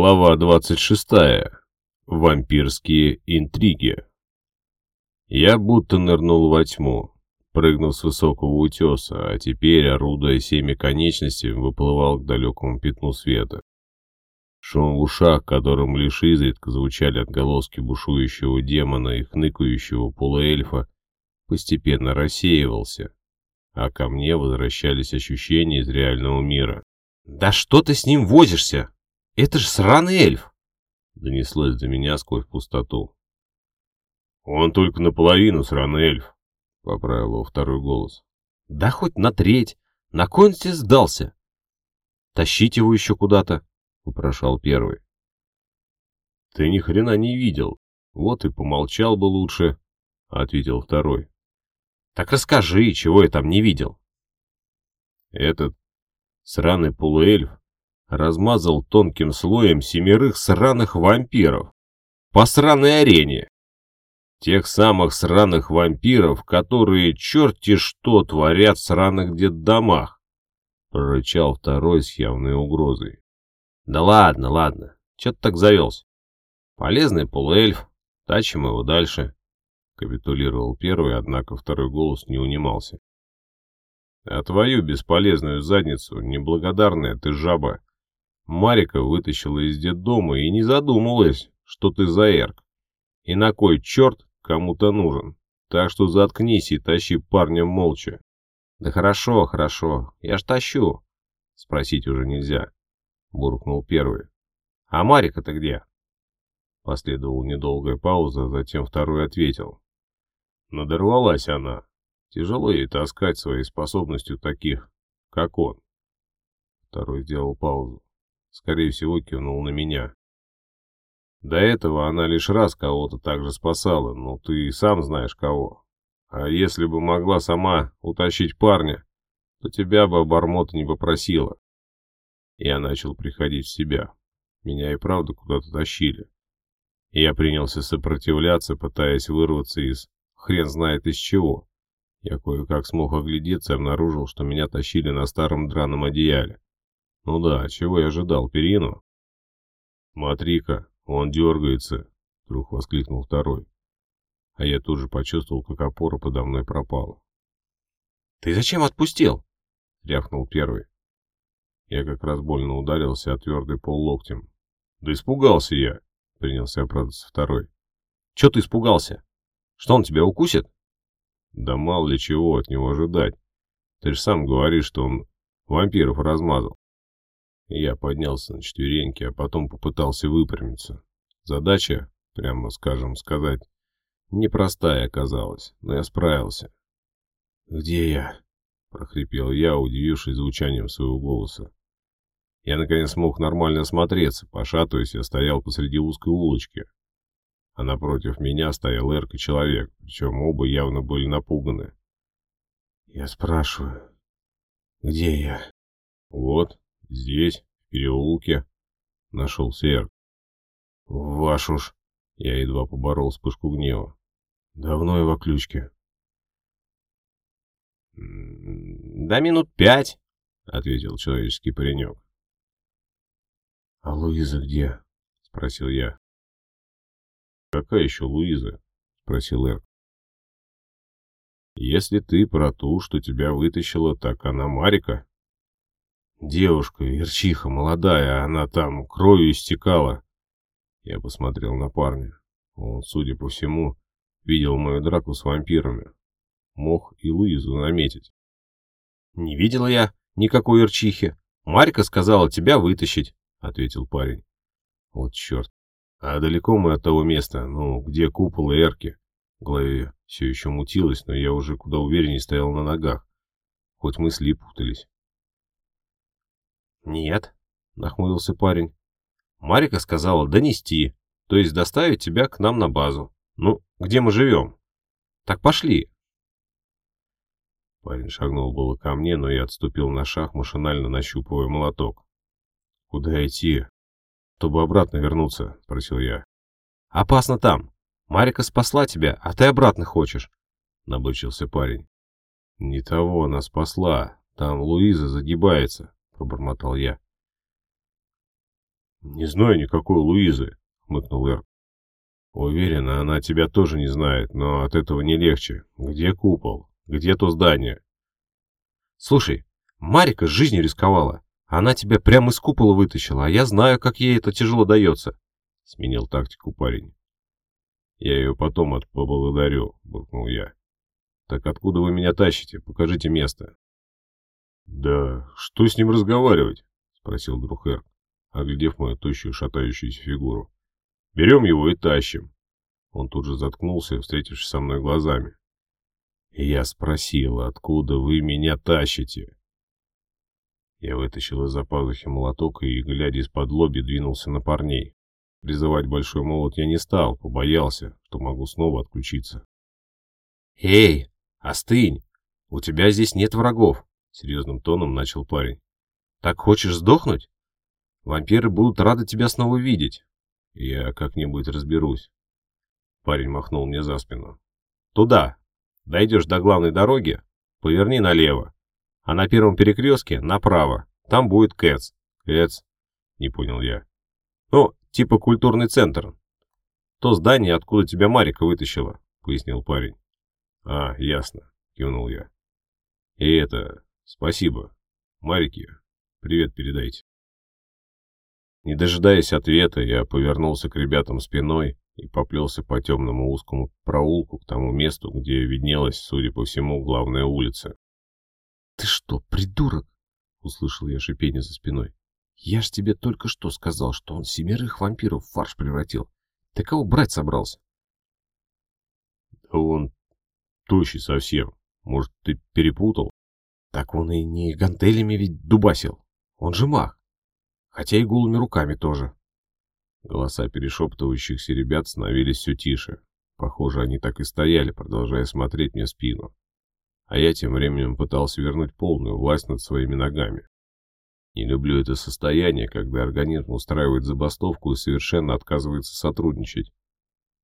Глава 26. Вампирские интриги. Я будто нырнул во тьму, прыгнув с высокого утеса, а теперь, орудуя всеми конечностями, выплывал к далекому пятну света. Шум в ушах, которым лишь изредка звучали отголоски бушующего демона и хныкающего полуэльфа, постепенно рассеивался, а ко мне возвращались ощущения из реального мира. «Да что ты с ним возишься?» Это же сраный эльф!» Донеслось до меня сквозь пустоту. «Он только наполовину сраный эльф», — поправил его второй голос. «Да хоть на треть. На кой он тебе сдался?» «Тащить его еще куда-то», — упрошал первый. «Ты ни хрена не видел. Вот и помолчал бы лучше», — ответил второй. «Так расскажи, чего я там не видел?» «Этот сраный полуэльф размазал тонким слоем семерых сраных вампиров по сраной арене. Тех самых сраных вампиров, которые черти что творят в сраных детдомах, прорычал второй с явной угрозой. Да ладно, ладно, че ты так завелся? Полезный полуэльф, тащим его дальше. Капитулировал первый, однако второй голос не унимался. А твою бесполезную задницу, неблагодарная ты жаба, Марика вытащила из детдома и не задумалась, что ты за эрк. И на кой черт кому-то нужен. Так что заткнись и тащи парня молча. Да хорошо, хорошо, я ж тащу. Спросить уже нельзя, буркнул первый. А Марика-то где? Последовала недолгая пауза, затем второй ответил. Надорвалась она. Тяжело ей таскать своей способностью таких, как он. Второй сделал паузу скорее всего, кивнул на меня. До этого она лишь раз кого-то так же спасала, но ты и сам знаешь кого. А если бы могла сама утащить парня, то тебя бы обормота не попросила. Я начал приходить в себя. Меня и правда куда-то тащили. Я принялся сопротивляться, пытаясь вырваться из хрен знает из чего. Я кое-как смог оглядеться и обнаружил, что меня тащили на старом драном одеяле. Ну да, чего я ожидал, перину? Смотри-ка, он дергается, вдруг воскликнул второй. А я тут же почувствовал, как опора подо мной пропала. «Ты зачем отпустил?» — рявкнул первый. Я как раз больно ударился о твердый пол локтем. «Да испугался я!» — принялся оправдываться второй. «Че ты испугался? Что он тебя укусит?» «Да мало ли чего от него ожидать. Ты же сам говоришь, что он вампиров размазал». Я поднялся на четвереньки, а потом попытался выпрямиться. Задача, прямо скажем сказать, непростая оказалась, но я справился. «Где я?» — прохрипел я, удивившись звучанием своего голоса. Я наконец смог нормально осмотреться, пошатываясь, я стоял посреди узкой улочки. А напротив меня стоял Эрк и человек, причем оба явно были напуганы. «Я спрашиваю, где я?» «Вот, Здесь, в переулке, нашелся Эрк. Вашу ж, я едва поборол вспышку гнева. Давно его ключке. Да минут пять, ответил человеческий паренек. А Луиза где? Спросил я. Какая еще Луиза? Спросил Эрк. Если ты про ту, что тебя вытащила, так она Марика. Девушка, Ирчиха, молодая, она там кровью истекала. Я посмотрел на парня. Он, судя по всему, видел мою драку с вампирами. Мог и Луизу заметить. «Не видела я никакой Ирчихи. Марька сказала тебя вытащить», — ответил парень. «Вот черт. А далеко мы от того места, ну, где купол и эрки?» В голове все еще мутилось, но я уже куда увереннее стоял на ногах. Хоть мысли и путались. «Нет», — нахмурился парень. «Марика сказала донести, то есть доставить тебя к нам на базу. Ну, где мы живем? Так пошли». Парень шагнул было ко мне, но я отступил на шаг, машинально нащупывая молоток. «Куда идти?» «Чтобы обратно вернуться», — спросил я. «Опасно там. Марика спасла тебя, а ты обратно хочешь», — наблучился парень. «Не того она спасла. Там Луиза загибается», пробормотал я. Не знаю никакой Луизы, хмыкнул Эрк. Уверена, она тебя тоже не знает, но от этого не легче. Где купол? Где то здание? Слушай, Марика жизнью рисковала. Она тебя прямо из купола вытащила, а я знаю, как ей это тяжело дается. Сменил тактику парень. Я ее потом от поблагодарю, буркнул я. Так откуда вы меня тащите? Покажите место. Да что с ним разговаривать? Спросил друг Эрк, оглядев мою тощую шатающуюся фигуру. Берем его и тащим. Он тут же заткнулся, встретившись со мной глазами. Я спросил, откуда вы меня тащите? Я вытащил из-за пазухи молоток и, глядя из-под лоби, двинулся на парней. Призывать большой молот я не стал, побоялся, что могу снова отключиться. «Эй, остынь! У тебя здесь нет врагов!» — серьезным тоном начал парень. «Так хочешь сдохнуть? Вампиры будут рады тебя снова видеть. Я как-нибудь разберусь». Парень махнул мне за спину. «Туда! Дойдешь до главной дороги, поверни налево а на первом перекрестке направо. Там будет Кэтс. Кэтс? Не понял я. Ну, типа культурный центр. То здание, откуда тебя Марика вытащила, пояснил парень. А, ясно, кивнул я. И это, спасибо. Марике, привет передайте. Не дожидаясь ответа, я повернулся к ребятам спиной и поплелся по темному узкому проулку к тому месту, где виднелась, судя по всему, главная улица. «Ты что, придурок?» — услышал я шипение за спиной. «Я ж тебе только что сказал, что он семерых вампиров в фарш превратил. Ты кого брать собрался?» «Да он тощий совсем. Может, ты перепутал?» «Так он и не гантелями ведь дубасил. Он же маг. Хотя и голыми руками тоже». Голоса перешептывающихся ребят становились все тише. Похоже, они так и стояли, продолжая смотреть мне в спину а я тем временем пытался вернуть полную власть над своими ногами. Не люблю это состояние, когда организм устраивает забастовку и совершенно отказывается сотрудничать.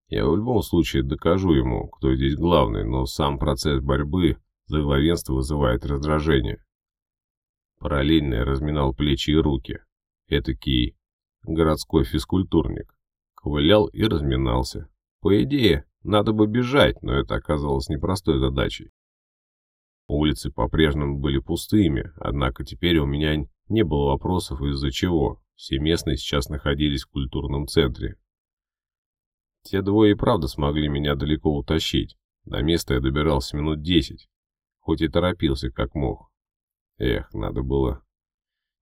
Я в любом случае докажу ему, кто здесь главный, но сам процесс борьбы за главенство вызывает раздражение. Параллельно разминал плечи и руки. Этакий городской физкультурник. Ковылял и разминался. По идее, надо бы бежать, но это оказалось непростой задачей. Улицы по-прежнему были пустыми, однако теперь у меня не было вопросов из-за чего. Все местные сейчас находились в культурном центре. Те двое и правда смогли меня далеко утащить. До места я добирался минут десять, хоть и торопился как мог. Эх, надо было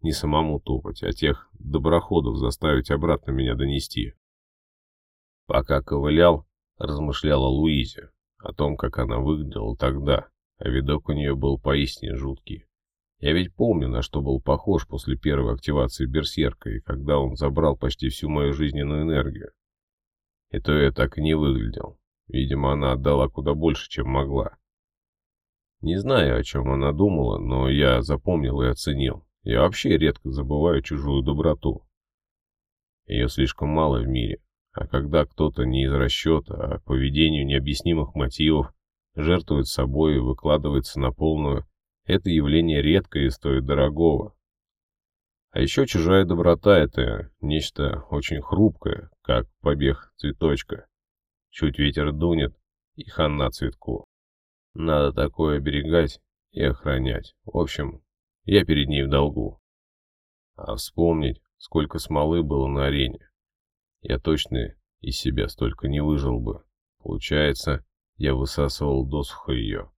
не самому топать, а тех доброходов заставить обратно меня донести. Пока ковылял, размышлял о Луизе, о том, как она выглядела тогда, а видок у нее был поистине жуткий. Я ведь помню, на что был похож после первой активации Берсерка, и когда он забрал почти всю мою жизненную энергию. И то я так и не выглядел. Видимо, она отдала куда больше, чем могла. Не знаю, о чем она думала, но я запомнил и оценил. Я вообще редко забываю чужую доброту. Ее слишком мало в мире. А когда кто-то не из расчета, а по поведению необъяснимых мотивов жертвует собой и выкладывается на полную, это явление редкое и стоит дорогого. А еще чужая доброта — это нечто очень хрупкое, как побег цветочка. Чуть ветер дунет, и хана цветку. Надо такое оберегать и охранять. В общем, я перед ней в долгу. А вспомнить, сколько смолы было на арене. Я точно из себя столько не выжил бы. Получается, я высасывал досуха ее.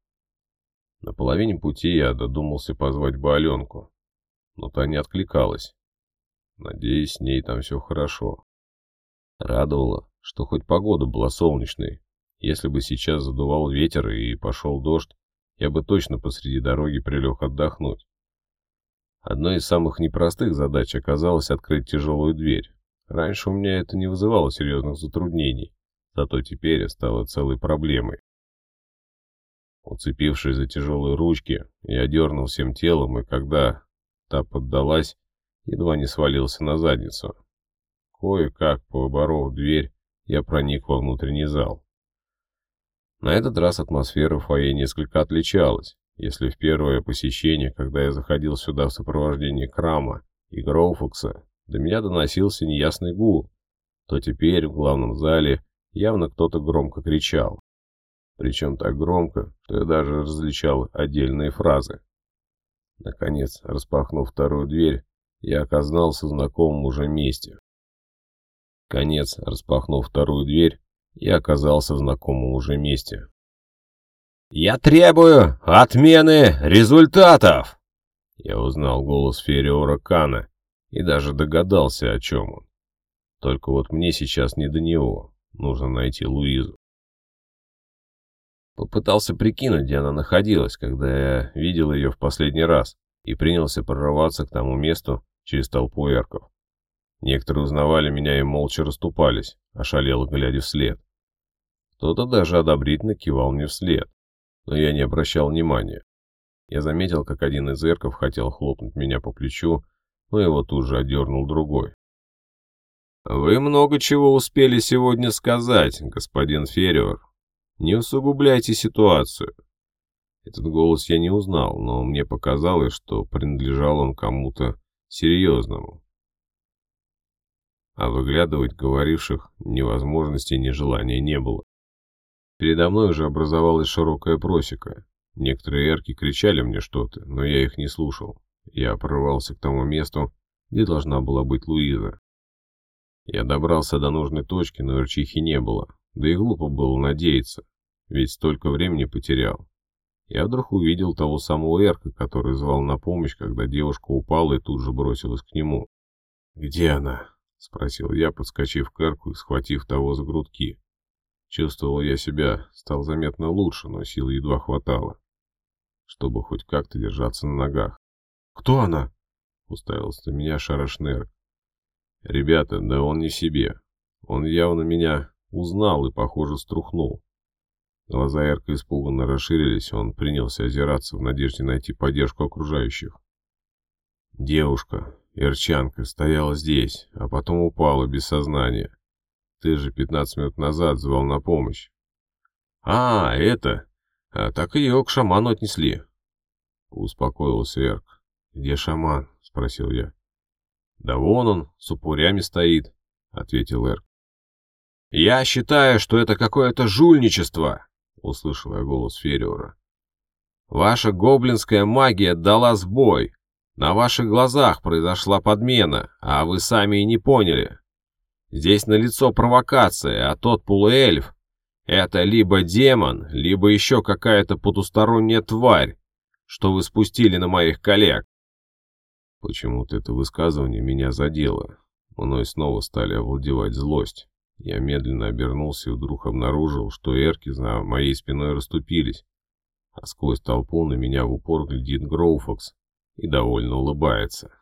На половине пути я додумался позвать бы но та не откликалась. Надеюсь, с ней там все хорошо. Радовало, что хоть погода была солнечной. Если бы сейчас задувал ветер и пошел дождь, я бы точно посреди дороги прилег отдохнуть. Одной из самых непростых задач оказалось открыть тяжелую дверь. Раньше у меня это не вызывало серьезных затруднений. Зато теперь стало целой проблемой. Уцепившись за тяжелые ручки, я дернул всем телом, и когда та поддалась, едва не свалился на задницу. Кое-как, поборов дверь, я проник во внутренний зал. На этот раз атмосфера в фойе несколько отличалась. Если в первое посещение, когда я заходил сюда в сопровождении Крама и Гроуфокса, до меня доносился неясный гул, то теперь в главном зале явно кто-то громко кричал. Причем так громко, что я даже различал отдельные фразы. Наконец, распахнув вторую дверь, я оказался в знакомом уже месте. Конец, распахнув вторую дверь, я оказался в знакомом уже месте. «Я требую отмены результатов!» Я узнал голос Фериора Кана и даже догадался, о чем он. Только вот мне сейчас не до него, нужно найти Луизу. Попытался прикинуть, где она находилась, когда я видел ее в последний раз, и принялся прорываться к тому месту через толпу эрков. Некоторые узнавали меня и молча расступались, ошалело глядя вслед. Кто-то даже одобрительно кивал мне вслед, но я не обращал внимания. Я заметил, как один из эрков хотел хлопнуть меня по плечу, но его тут же отдернул другой. «Вы много чего успели сегодня сказать, господин Фериор. Не усугубляйте ситуацию». Этот голос я не узнал, но мне показалось, что принадлежал он кому-то серьезному. А выглядывать говоривших ни возможности, ни желания не было. Передо мной уже образовалась широкая просека. Некоторые эрки кричали мне что-то, но я их не слушал. Я прорвался к тому месту, где должна была быть Луиза. Я добрался до нужной точки, но эрчихи не было. Да и глупо было надеяться, ведь столько времени потерял. Я вдруг увидел того самого Эрка, который звал на помощь, когда девушка упала и тут же бросилась к нему. «Где она?» — спросил я, подскочив к Эрку и схватив того за грудки. Чувствовал я себя, стал заметно лучше, но сил едва хватало, чтобы хоть как-то держаться на ногах. «Кто она?» — уставился на меня Шарашнер. «Ребята, да он не себе. Он явно меня узнал и, похоже, струхнул. Глаза Эрка испуганно расширились, он принялся озираться в надежде найти поддержку окружающих. Девушка, Эрчанка, стояла здесь, а потом упала без сознания. Ты же 15 минут назад звал на помощь. А, это... А, так ее к шаману отнесли. Успокоился Эрк. Где шаман? Спросил я. Да вон он, с упурями стоит, ответил Эрк. Я считаю, что это какое-то жульничество, услышал я голос Фериора. Ваша гоблинская магия дала сбой. На ваших глазах произошла подмена, а вы сами и не поняли. Здесь налицо провокация, а тот полуэльф — это либо демон, либо еще какая-то потусторонняя тварь, что вы спустили на моих коллег. Почему-то это высказывание меня задело. Мной снова стали овладевать злость. Я медленно обернулся и вдруг обнаружил, что эрки за моей спиной расступились, а сквозь толпу на меня в упор глядит Гроуфокс и довольно улыбается.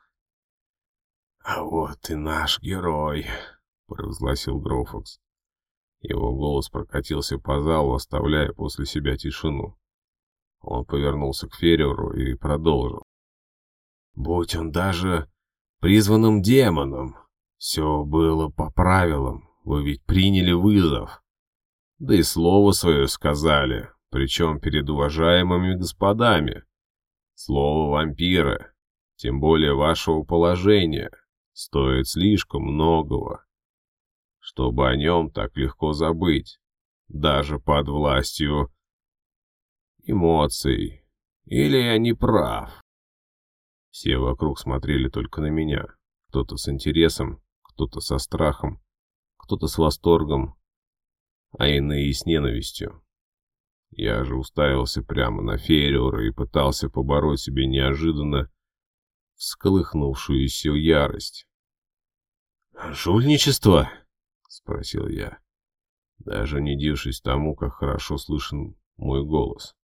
«А вот и наш герой!» Провозгласил Гроуфокс. Его голос прокатился по залу, оставляя после себя тишину. Он повернулся к Ферреру и продолжил. «Будь он даже призванным демоном, все было по правилам, вы ведь приняли вызов. Да и слово свое сказали, причем перед уважаемыми господами. Слово вампира, тем более вашего положения, стоит слишком многого чтобы о нем так легко забыть, даже под властью эмоций. Или я не прав? Все вокруг смотрели только на меня. Кто-то с интересом, кто-то со страхом, кто-то с восторгом, а иные с ненавистью. Я же уставился прямо на Фериора и пытался побороть себе неожиданно всколыхнувшуюся ярость. «Жульничество!» — спросил я, даже не дившись тому, как хорошо слышен мой голос,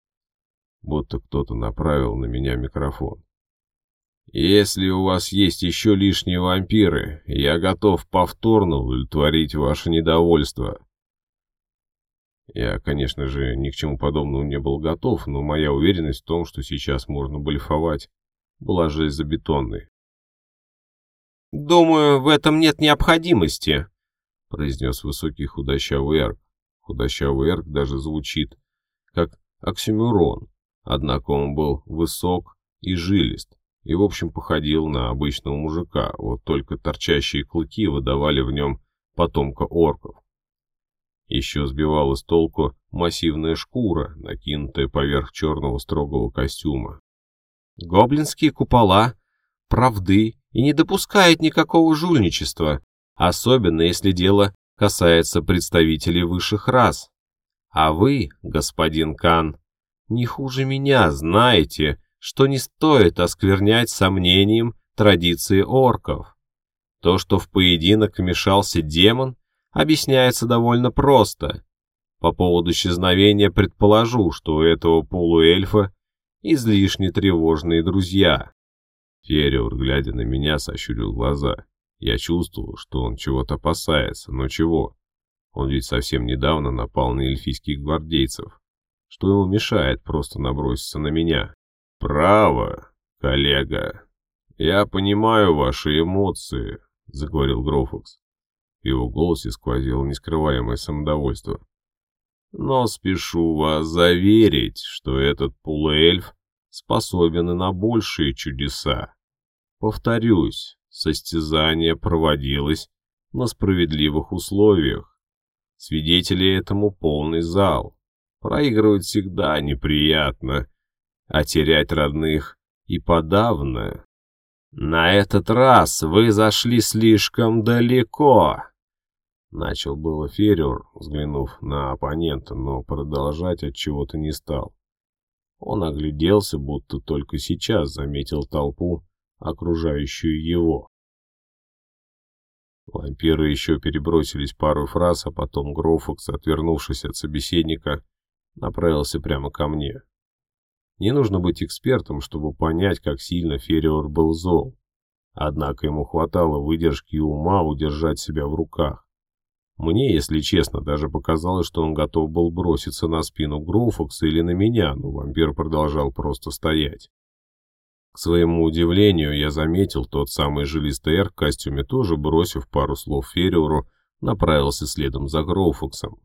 будто кто-то направил на меня микрофон. «Если у вас есть еще лишние вампиры, я готов повторно удовлетворить ваше недовольство». Я, конечно же, ни к чему подобному не был готов, но моя уверенность в том, что сейчас можно блефовать, была железобетонной. «Думаю, в этом нет необходимости», — произнес высокий худощавый эрк. Худощавый эрк даже звучит как оксюмюрон, однако он был высок и жилист, и, в общем, походил на обычного мужика, вот только торчащие клыки выдавали в нем потомка орков. Еще сбивала с толку массивная шкура, накинутая поверх черного строгого костюма. «Гоблинские купола правды и не допускают никакого жульничества, особенно если дело касается представителей высших рас. А вы, господин Кан, не хуже меня знаете, что не стоит осквернять сомнением традиции орков. То, что в поединок вмешался демон, объясняется довольно просто. По поводу исчезновения предположу, что у этого полуэльфа излишне тревожные друзья. Фериор, глядя на меня, сощурил глаза. Я чувствовал, что он чего-то опасается, но чего? Он ведь совсем недавно напал на эльфийских гвардейцев. Что ему мешает просто наброситься на меня? «Право, коллега. Я понимаю ваши эмоции», — заговорил Грофокс. В его голосе сквозило нескрываемое самодовольство. «Но спешу вас заверить, что этот полуэльф способен и на большие чудеса. Повторюсь, состязание проводилось на справедливых условиях. Свидетели этому полный зал. Проигрывать всегда неприятно, а терять родных и подавно. На этот раз вы зашли слишком далеко. Начал было Фериор, взглянув на оппонента, но продолжать от чего-то не стал. Он огляделся, будто только сейчас заметил толпу, окружающую его. Вампиры еще перебросились пару фраз, а потом Грофокс, отвернувшись от собеседника, направился прямо ко мне. Не нужно быть экспертом, чтобы понять, как сильно Фериор был зол. Однако ему хватало выдержки и ума удержать себя в руках. Мне, если честно, даже показалось, что он готов был броситься на спину Гроуфокса или на меня, но вампир продолжал просто стоять. К своему удивлению, я заметил, тот самый жилистый эр в костюме тоже, бросив пару слов Фериору, направился следом за Гроуфоксом.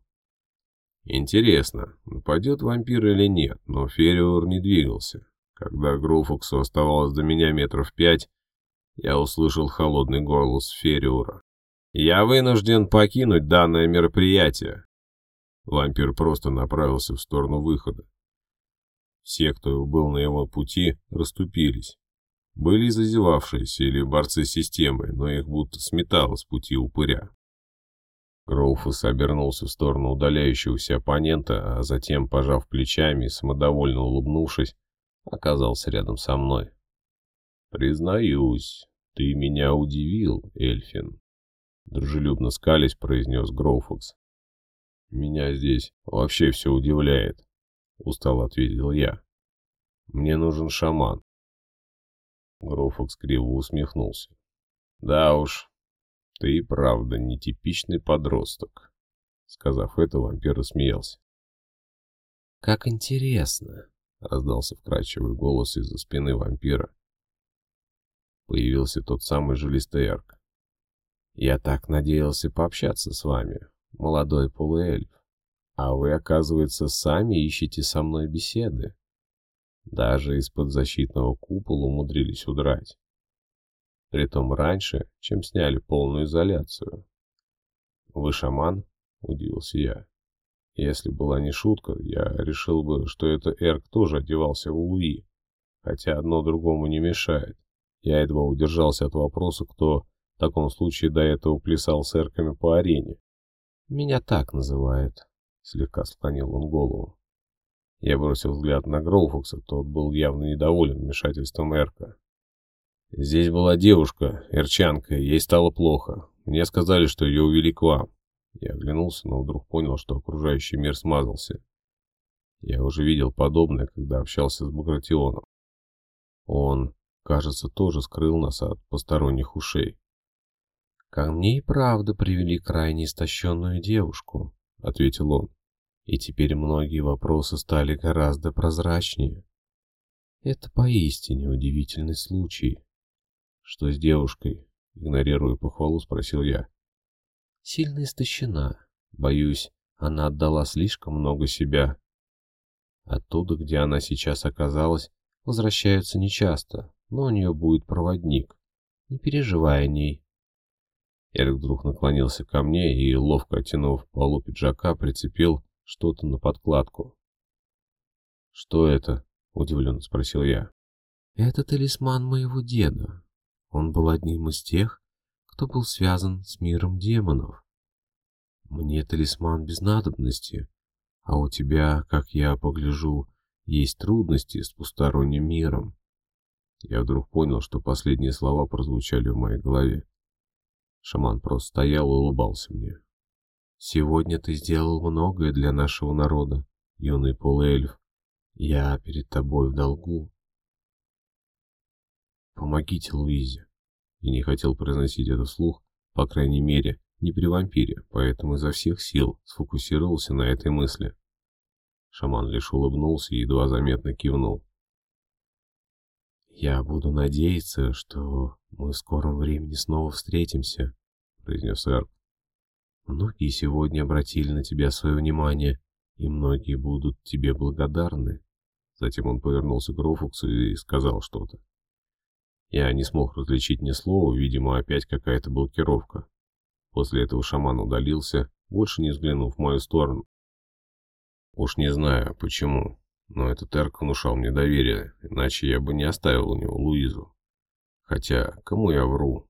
Интересно, нападет вампир или нет, но Фериор не двигался. Когда Гроуфоксу оставалось до меня метров пять, я услышал холодный голос Фериора. «Я вынужден покинуть данное мероприятие». Вампир просто направился в сторону выхода. Все, кто был на его пути, расступились. Были зазевавшиеся или борцы системы, но их будто сметало с пути упыря. Гроуфус обернулся в сторону удаляющегося оппонента, а затем, пожав плечами и самодовольно улыбнувшись, оказался рядом со мной. «Признаюсь, ты меня удивил, Эльфин», — дружелюбно скались произнес Гроуфукс. «Меня здесь вообще все удивляет», — устало ответил я. «Мне нужен шаман». Гроуфукс криво усмехнулся. «Да уж, ты и правда нетипичный подросток. Сказав это, вампир рассмеялся. Как интересно, раздался вкрадчивый голос из-за спины вампира. Появился тот самый жилистый арк. Я так надеялся пообщаться с вами, молодой полуэльф. А вы, оказывается, сами ищете со мной беседы. Даже из-под защитного купола умудрились удрать. Притом раньше, чем сняли полную изоляцию. «Вы шаман?» – удивился я. Если была не шутка, я решил бы, что это Эрк тоже одевался в Луи, хотя одно другому не мешает. Я едва удержался от вопроса, кто в таком случае до этого плясал с Эрками по арене. «Меня так называют», — слегка склонил он голову. Я бросил взгляд на Гроуфокса, тот был явно недоволен вмешательством Эрка. Здесь была девушка, эрчанка, ей стало плохо. Мне сказали, что ее увели к вам. Я оглянулся, но вдруг понял, что окружающий мир смазался. Я уже видел подобное, когда общался с Багратионом. Он, кажется, тоже скрыл нас от посторонних ушей. «Ко мне и правда привели крайне истощенную девушку», — ответил он. «И теперь многие вопросы стали гораздо прозрачнее. Это поистине удивительный случай». «Что с девушкой?» — игнорируя похвалу, спросил я. «Сильно истощена. Боюсь, она отдала слишком много себя. Оттуда, где она сейчас оказалась, возвращаются нечасто. но у нее будет проводник. Не переживай о ней. Эрик вдруг наклонился ко мне и, ловко оттянув полу пиджака, прицепил что-то на подкладку. «Что это?» — удивленно спросил я. «Это талисман моего деда. Он был одним из тех, кто был связан с миром демонов. Мне талисман без надобности, а у тебя, как я погляжу, есть трудности с посторонним миром. Я вдруг понял, что последние слова прозвучали в моей голове. Шаман просто стоял и улыбался мне. «Сегодня ты сделал многое для нашего народа, юный полуэльф. Я перед тобой в долгу. Помогите Луизе». Я не хотел произносить это вслух, по крайней мере, не при вампире, поэтому изо всех сил сфокусировался на этой мысли. Шаман лишь улыбнулся и едва заметно кивнул. «Я буду надеяться, что мы в скором времени снова встретимся», — произнес Эрк. «Многие сегодня обратили на тебя свое внимание, и многие будут тебе благодарны». Затем он повернулся к Рофуксу и сказал что-то. Я не смог различить ни слова, видимо, опять какая-то блокировка. После этого шаман удалился, больше не взглянув в мою сторону. Уж не знаю, почему, но этот Эрк внушал мне доверие, иначе я бы не оставил у него Луизу. Хотя, кому я вру?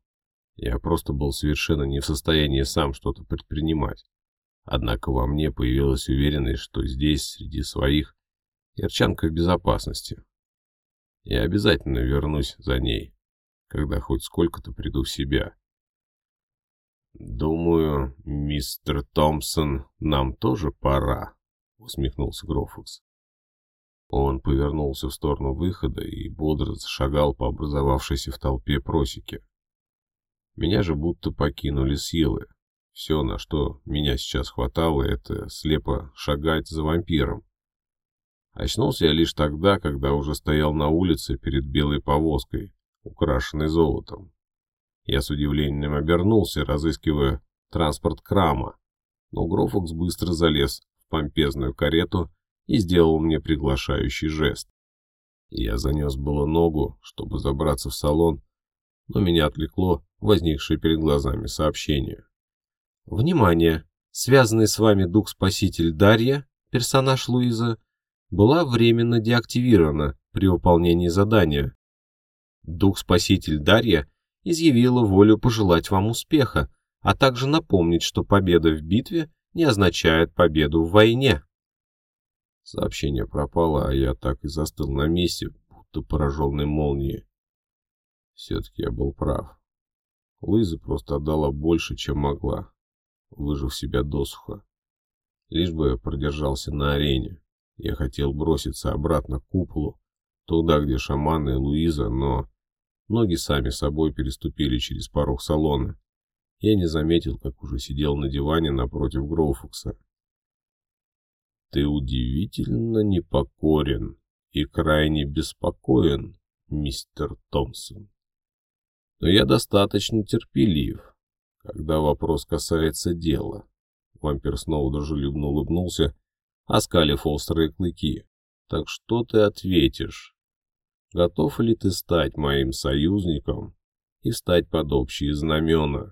Я просто был совершенно не в состоянии сам что-то предпринимать. Однако во мне появилась уверенность, что здесь, среди своих, Ярчанка в безопасности. Я обязательно вернусь за ней, когда хоть сколько-то приду в себя. «Думаю, мистер Томпсон, нам тоже пора», — усмехнулся Грофукс. Он повернулся в сторону выхода и бодро зашагал по образовавшейся в толпе просеке. Меня же будто покинули силы. Все, на что меня сейчас хватало, это слепо шагать за вампиром. Очнулся я лишь тогда, когда уже стоял на улице перед белой повозкой, украшенной золотом. Я с удивлением обернулся, разыскивая транспорт крама, но Грофокс быстро залез в помпезную карету и сделал мне приглашающий жест. Я занес было ногу, чтобы забраться в салон, но меня отвлекло возникшее перед глазами сообщение. «Внимание! Связанный с вами дух-спаситель Дарья, персонаж Луиза, была временно деактивирована при выполнении задания. Дух-спаситель Дарья изъявила волю пожелать вам успеха, а также напомнить, что победа в битве не означает победу в войне. Сообщение пропало, а я так и застыл на месте, будто пораженный молнией. Все-таки я был прав. Луиза просто отдала больше, чем могла, выжив себя досуха. Лишь бы я продержался на арене. Я хотел броситься обратно к куполу, туда, где шаманы и Луиза, но Ноги сами собой переступили через порог салона. Я не заметил, как уже сидел на диване напротив Гроуфукса. «Ты удивительно непокорен и крайне беспокоен, мистер Томпсон. Но я достаточно терпелив, когда вопрос касается дела». Вампир снова дружелюбно улыбнулся, оскалив острые клыки. «Так что ты ответишь?» Готов ли ты стать моим союзником и стать под общие знамена?